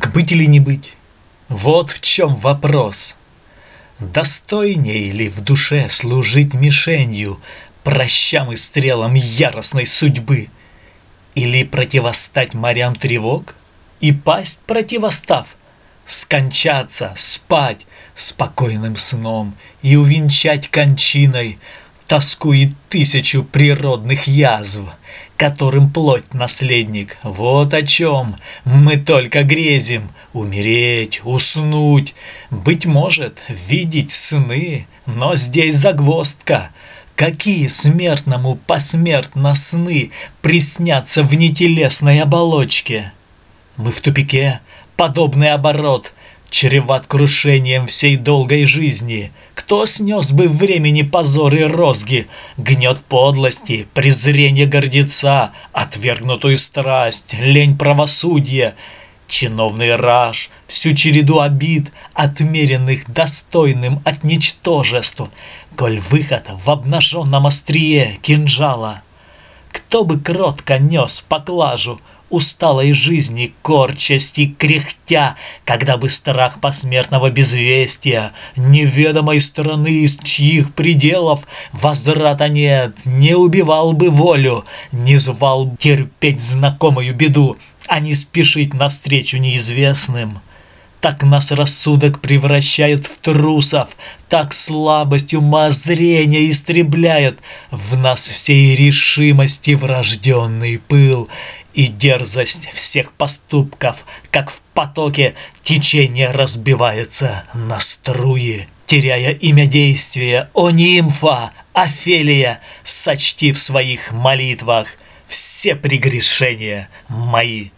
Так быть или не быть? Вот в чем вопрос. Достойнее ли в душе служить мишенью прощам и стрелам яростной судьбы? Или противостать морям тревог и пасть противостав? Скончаться, спать спокойным сном и увенчать кончиной тоску и тысячу природных язв, которым плоть наследник. Вот о чем мы только грезим. Умереть, уснуть, быть может, видеть сны, но здесь загвоздка. Какие смертному посмертно сны приснятся в нетелесной оболочке? Мы в тупике, подобный оборот, чреват крушением всей долгой жизни. Кто снес бы времени позор и розги, гнет подлости, презрение гордеца, отвергнутую страсть, лень правосудия, чиновный раж, всю череду обид, отмеренных достойным от ничтожеств, коль выход в обнаженном острие кинжала. Кто бы кротко нес поклажу, усталой жизни, корчасти, кряхтя, когда бы страх посмертного безвестия, неведомой страны, из чьих пределов возврата нет, не убивал бы волю, не звал терпеть знакомую беду, а не спешить навстречу неизвестным. Так нас рассудок превращает в трусов, так слабость ума зрения истребляет в нас всей решимости врожденный пыл и дерзость всех поступков, как в потоке течение разбивается на струи, теряя имя действия. О, нимфа, Офелия, сочти в своих молитвах все прегрешения мои.